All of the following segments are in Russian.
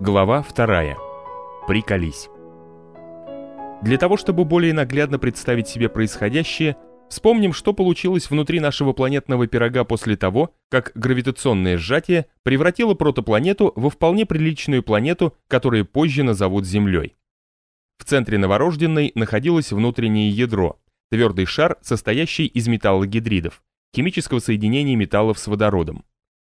Глава 2. Приколись. Для того, чтобы более наглядно представить себе происходящее, вспомним, что получилось внутри нашего планетного пирога после того, как гравитационное сжатие превратило протопланету во вполне приличную планету, которую позже назовут Землей. В центре новорожденной находилось внутреннее ядро, твердый шар, состоящий из металлогидридов, химического соединения металлов с водородом.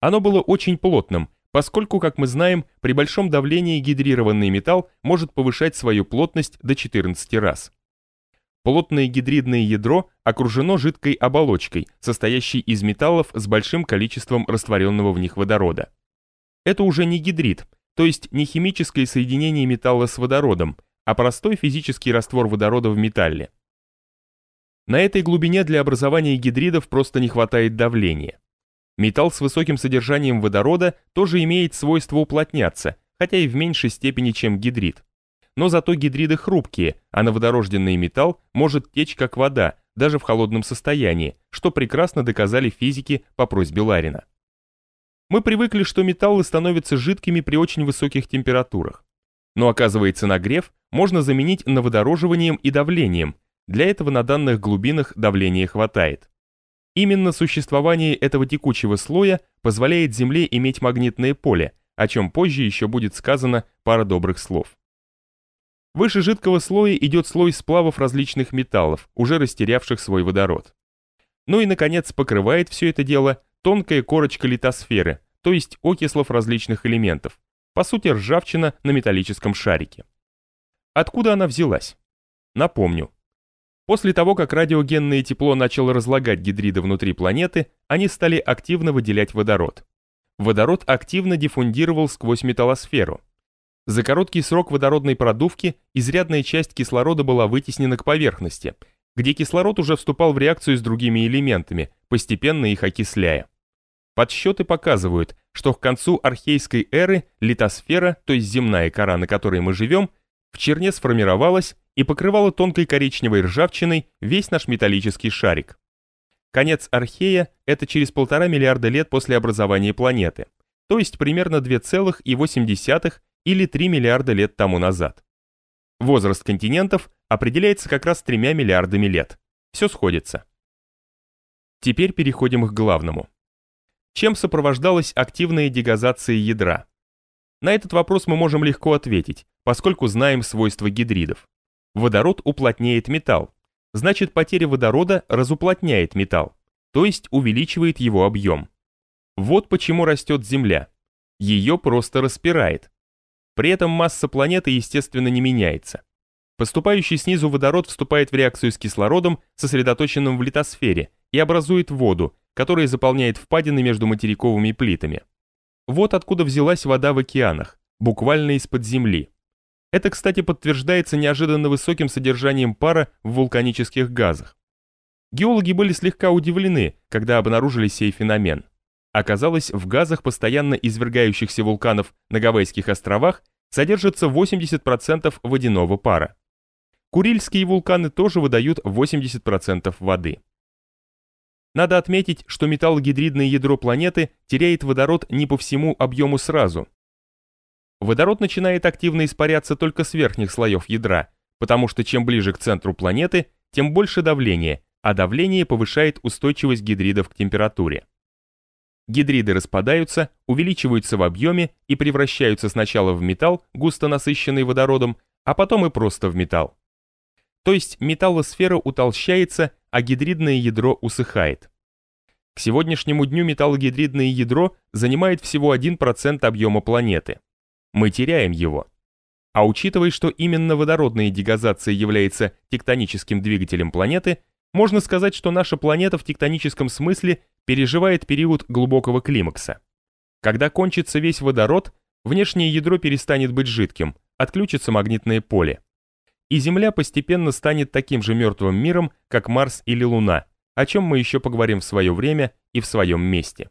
Оно было очень плотным, поскольку, как мы знаем, при большом давлении гидрированный металл может повышать свою плотность до 14 раз. Плотное гидридное ядро окружено жидкой оболочкой, состоящей из металлов с большим количеством растворенного в них водорода. Это уже не гидрид, то есть не химическое соединение металла с водородом, а простой физический раствор водорода в металле. На этой глубине для образования гидридов просто не хватает давления. Металл с высоким содержанием водорода тоже имеет свойство уплотняться, хотя и в меньшей степени, чем гидрид. Но зато гидриды хрупкие, а на водорожденный металл может течь как вода, даже в холодном состоянии, что прекрасно доказали физики по просьбе Ларина. Мы привыкли, что металлы становятся жидкими при очень высоких температурах. Но оказывается, нагрев можно заменить наводороживанием и давлением, для этого на данных глубинах давления хватает. Именно существование этого текучего слоя позволяет Земле иметь магнитное поле, о чем позже еще будет сказано пара добрых слов. Выше жидкого слоя идет слой сплавов различных металлов, уже растерявших свой водород. Ну и, наконец, покрывает все это дело тонкая корочка литосферы, то есть окислов различных элементов, по сути ржавчина на металлическом шарике. Откуда она взялась? Напомню, После того, как радиогенное тепло начало разлагать гидриды внутри планеты, они стали активно выделять водород. Водород активно диффундировал сквозь металлосферу. За короткий срок водородной продувки изрядная часть кислорода была вытеснена к поверхности, где кислород уже вступал в реакцию с другими элементами, постепенно их окисляя. Подсчеты показывают, что к концу архейской эры литосфера, то есть земная кора, на которой мы живем, в черне сформировалась и покрывала тонкой коричневой ржавчиной весь наш металлический шарик. Конец Архея – это через полтора миллиарда лет после образования планеты, то есть примерно 2,8 или 3 миллиарда лет тому назад. Возраст континентов определяется как раз тремя миллиардами лет. Все сходится. Теперь переходим к главному. Чем сопровождалась активная дегазация ядра? На этот вопрос мы можем легко ответить, поскольку знаем свойства гидридов. Водород уплотняет металл, значит потеря водорода разуплотняет металл, то есть увеличивает его объем. Вот почему растет Земля. Ее просто распирает. При этом масса планеты, естественно, не меняется. Поступающий снизу водород вступает в реакцию с кислородом, сосредоточенным в литосфере, и образует воду, которая заполняет впадины между материковыми плитами. Вот откуда взялась вода в океанах, буквально из-под земли. Это, кстати, подтверждается неожиданно высоким содержанием пара в вулканических газах. Геологи были слегка удивлены, когда обнаружили сей феномен. Оказалось, в газах постоянно извергающихся вулканов на Гавайских островах содержится 80% водяного пара. Курильские вулканы тоже выдают 80% воды. Надо отметить, что металлогидридное ядро планеты теряет водород не по всему объему сразу, Водород начинает активно испаряться только с верхних слоев ядра, потому что чем ближе к центру планеты, тем больше давление, а давление повышает устойчивость гидридов к температуре. Гидриды распадаются, увеличиваются в объеме и превращаются сначала в металл, густо насыщенный водородом, а потом и просто в металл. То есть металлосфера утолщается, а гидридное ядро усыхает. К сегодняшнему дню металлогидридное ядро занимает всего 1% объема планеты мы теряем его. А учитывая, что именно водородная дегазация является тектоническим двигателем планеты, можно сказать, что наша планета в тектоническом смысле переживает период глубокого климакса. Когда кончится весь водород, внешнее ядро перестанет быть жидким, отключится магнитное поле. И Земля постепенно станет таким же мертвым миром, как Марс или Луна, о чем мы еще поговорим в свое время и в своем месте.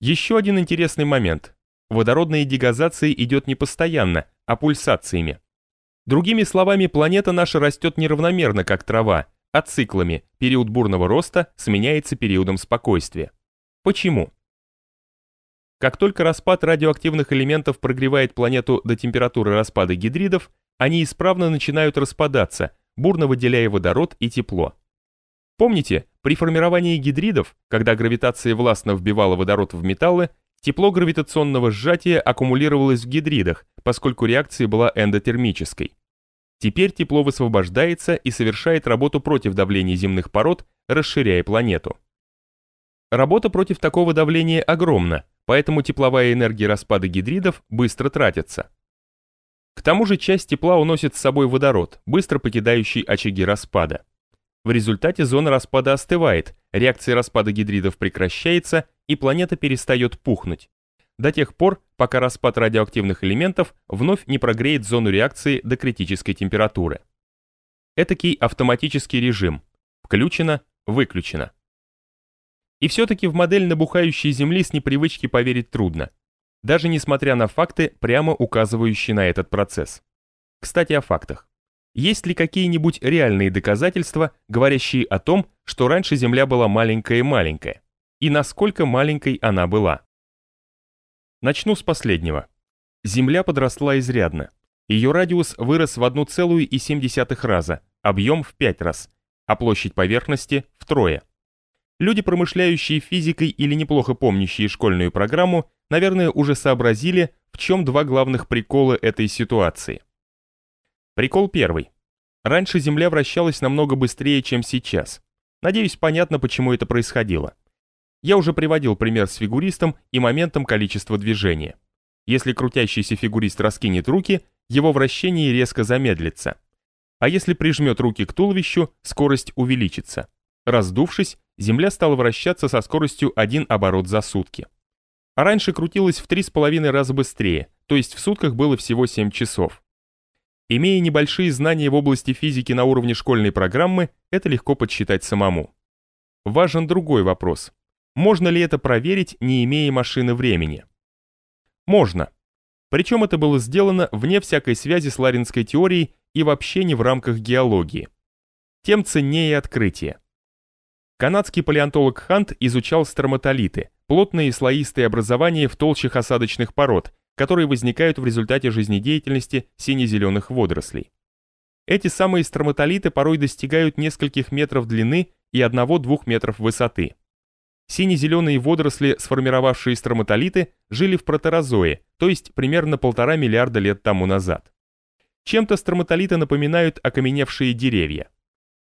Еще один интересный момент. Водородная дегазация идет не постоянно, а пульсациями. Другими словами, планета наша растет неравномерно, как трава, а циклами. Период бурного роста сменяется периодом спокойствия. Почему? Как только распад радиоактивных элементов прогревает планету до температуры распада гидридов, они исправно начинают распадаться, бурно выделяя водород и тепло. Помните, при формировании гидридов, когда гравитация властно вбивала водород в металлы, тепло гравитационного сжатия аккумулировалось в гидридах, поскольку реакция была эндотермической. Теперь тепло высвобождается и совершает работу против давления земных пород, расширяя планету. Работа против такого давления огромна, поэтому тепловая энергия распада гидридов быстро тратится. К тому же часть тепла уносит с собой водород, быстро покидающий очаги распада. В результате зона распада остывает, реакция распада гидридов прекращается, и планета перестает пухнуть. До тех пор, пока распад радиоактивных элементов вновь не прогреет зону реакции до критической температуры. Этакий автоматический режим. Включено, выключено. И все-таки в модель набухающей Земли с непривычки поверить трудно, даже несмотря на факты, прямо указывающие на этот процесс. Кстати, о фактах. Есть ли какие-нибудь реальные доказательства, говорящие о том, что раньше Земля была маленькая-маленькая? И насколько маленькой она была? Начну с последнего. Земля подросла изрядно. Ее радиус вырос в 1,7 раза, объем в 5 раз, а площадь поверхности – втрое. Люди, промышляющие физикой или неплохо помнящие школьную программу, наверное, уже сообразили, в чем два главных прикола этой ситуации – Прикол первый. Раньше Земля вращалась намного быстрее, чем сейчас. Надеюсь, понятно, почему это происходило. Я уже приводил пример с фигуристом и моментом количества движения. Если крутящийся фигурист раскинет руки, его вращение резко замедлится. А если прижмет руки к туловищу, скорость увеличится. Раздувшись, Земля стала вращаться со скоростью 1 оборот за сутки. А раньше крутилась в 3,5 раза быстрее, то есть в сутках было всего 7 часов. Имея небольшие знания в области физики на уровне школьной программы, это легко подсчитать самому. Важен другой вопрос. Можно ли это проверить, не имея машины времени? Можно. Причем это было сделано вне всякой связи с ларинской теорией и вообще не в рамках геологии. Тем ценнее открытие. Канадский палеонтолог Хант изучал строматолиты, плотные слоистые образования в толщах осадочных пород, которые возникают в результате жизнедеятельности сине-зеленых водорослей. Эти самые строматолиты порой достигают нескольких метров длины и 1-2 метров высоты. Сине-зеленые водоросли, сформировавшие строматолиты, жили в протерозое, то есть примерно полтора миллиарда лет тому назад. Чем-то строматолиты напоминают окаменевшие деревья.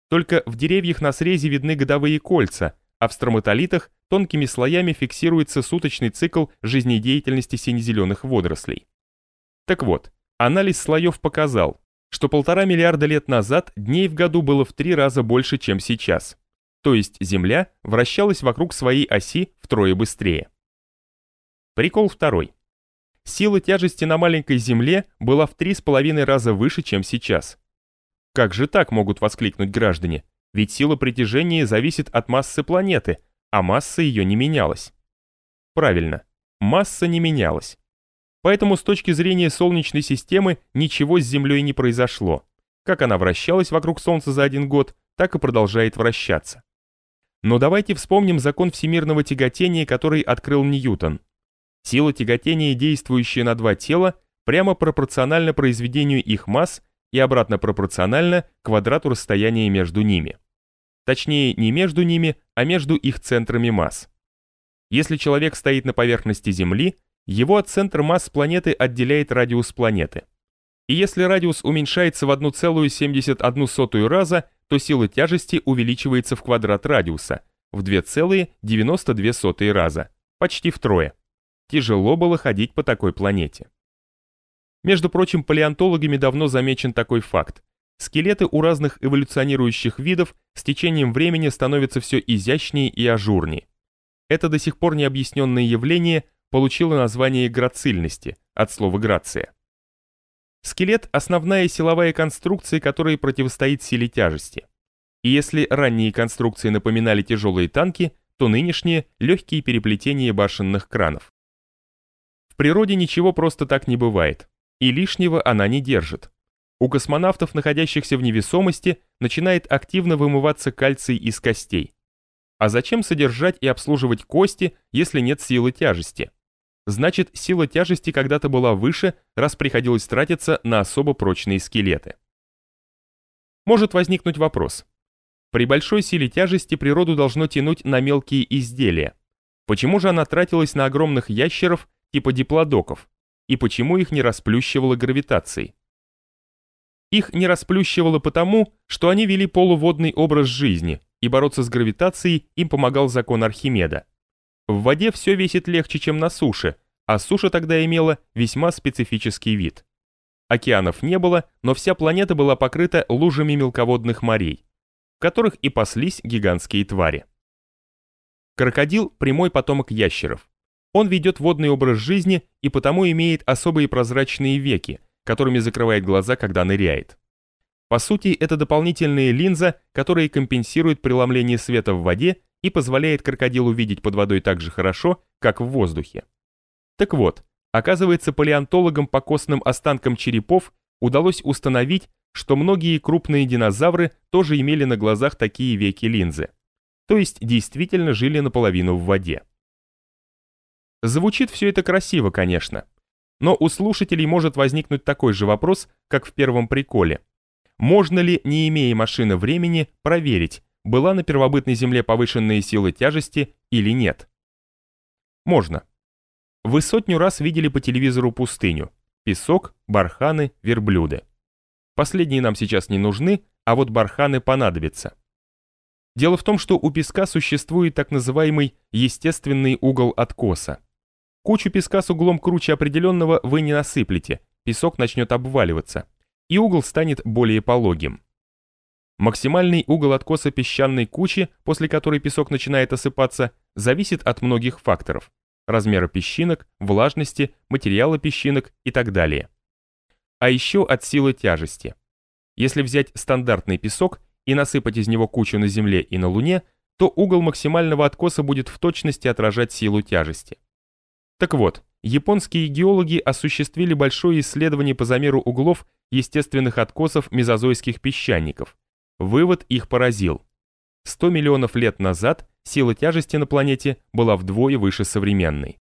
Только в деревьях на срезе видны годовые кольца, а в строматолитах тонкими слоями фиксируется суточный цикл жизнедеятельности сине-зеленых водорослей. Так вот, анализ слоев показал, что полтора миллиарда лет назад дней в году было в три раза больше, чем сейчас. То есть Земля вращалась вокруг своей оси втрое быстрее. Прикол второй. Сила тяжести на маленькой Земле была в три с половиной раза выше, чем сейчас. Как же так могут воскликнуть граждане? Ведь сила притяжения зависит от массы планеты, а масса ее не менялась. Правильно, масса не менялась. Поэтому с точки зрения Солнечной системы ничего с Землей не произошло. Как она вращалась вокруг Солнца за один год, так и продолжает вращаться. Но давайте вспомним закон всемирного тяготения, который открыл Ньютон. Сила тяготения, действующая на два тела, прямо пропорциональна произведению их масс и обратно пропорциональна квадрату расстояния между ними. Точнее, не между ними, а между их центрами масс. Если человек стоит на поверхности Земли, его от центра масс планеты отделяет радиус планеты. И если радиус уменьшается в 1,71 раза, то сила тяжести увеличивается в квадрат радиуса, в 2,92 раза, почти втрое. Тяжело было ходить по такой планете. Между прочим, палеонтологами давно замечен такой факт. Скелеты у разных эволюционирующих видов с течением времени становятся все изящнее и ажурнее. Это до сих пор необъясненное явление получило название грацильности, от слова грация. Скелет – основная силовая конструкция, которая противостоит силе тяжести. И если ранние конструкции напоминали тяжелые танки, то нынешние – легкие переплетения башенных кранов. В природе ничего просто так не бывает, и лишнего она не держит. У космонавтов, находящихся в невесомости, начинает активно вымываться кальций из костей. А зачем содержать и обслуживать кости, если нет силы тяжести? значит сила тяжести когда-то была выше, раз приходилось тратиться на особо прочные скелеты. Может возникнуть вопрос. При большой силе тяжести природу должно тянуть на мелкие изделия. Почему же она тратилась на огромных ящеров типа диплодоков? И почему их не расплющивала гравитацией? Их не расплющивало потому, что они вели полуводный образ жизни, и бороться с гравитацией им помогал закон Архимеда. В воде все весит легче, чем на суше, а суша тогда имела весьма специфический вид. Океанов не было, но вся планета была покрыта лужами мелководных морей, в которых и паслись гигантские твари. Крокодил – прямой потомок ящеров. Он ведет водный образ жизни и потому имеет особые прозрачные веки, которыми закрывает глаза, когда ныряет. По сути, это дополнительная линза, которая компенсирует преломление света в воде и позволяет крокодилу видеть под водой так же хорошо, как в воздухе. Так вот, оказывается, палеонтологам по костным останкам черепов удалось установить, что многие крупные динозавры тоже имели на глазах такие веки-линзы. То есть действительно жили наполовину в воде. Звучит все это красиво, конечно. Но у слушателей может возникнуть такой же вопрос, как в первом приколе. Можно ли, не имея машины времени, проверить, была на первобытной Земле повышенная сила тяжести или нет? Можно. Вы сотню раз видели по телевизору пустыню. Песок, барханы, верблюды. Последние нам сейчас не нужны, а вот барханы понадобятся. Дело в том, что у песка существует так называемый естественный угол откоса. Кучу песка с углом круче определенного вы не насыплете, песок начнет обваливаться, и угол станет более пологим. Максимальный угол откоса песчаной кучи, после которой песок начинает осыпаться, зависит от многих факторов – размера песчинок, влажности, материала песчинок и так далее. А еще от силы тяжести. Если взять стандартный песок и насыпать из него кучу на Земле и на Луне, то угол максимального откоса будет в точности отражать силу тяжести. Так вот, японские геологи осуществили большое исследование по замеру углов естественных откосов мезозойских песчаников. Вывод их поразил. 100 миллионов лет назад сила тяжести на планете была вдвое выше современной.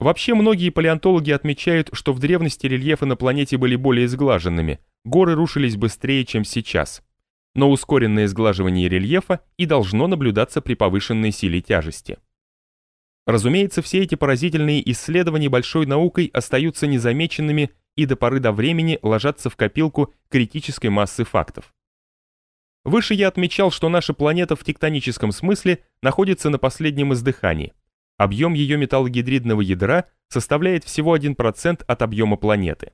Вообще многие палеонтологи отмечают, что в древности рельефы на планете были более сглаженными, горы рушились быстрее, чем сейчас. Но ускоренное сглаживание рельефа и должно наблюдаться при повышенной силе тяжести. Разумеется, все эти поразительные исследования большой наукой остаются незамеченными и до поры до времени ложатся в копилку критической массы фактов. Выше я отмечал, что наша планета в тектоническом смысле находится на последнем издыхании. Объем ее металлогидридного ядра составляет всего 1% от объема планеты.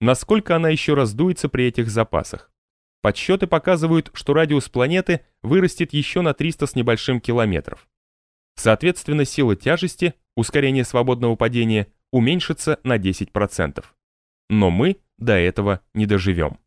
Насколько она еще раздуется при этих запасах? Подсчеты показывают, что радиус планеты вырастет еще на 300 с небольшим километров. Соответственно, сила тяжести, ускорение свободного падения, уменьшится на 10%. Но мы до этого не доживем.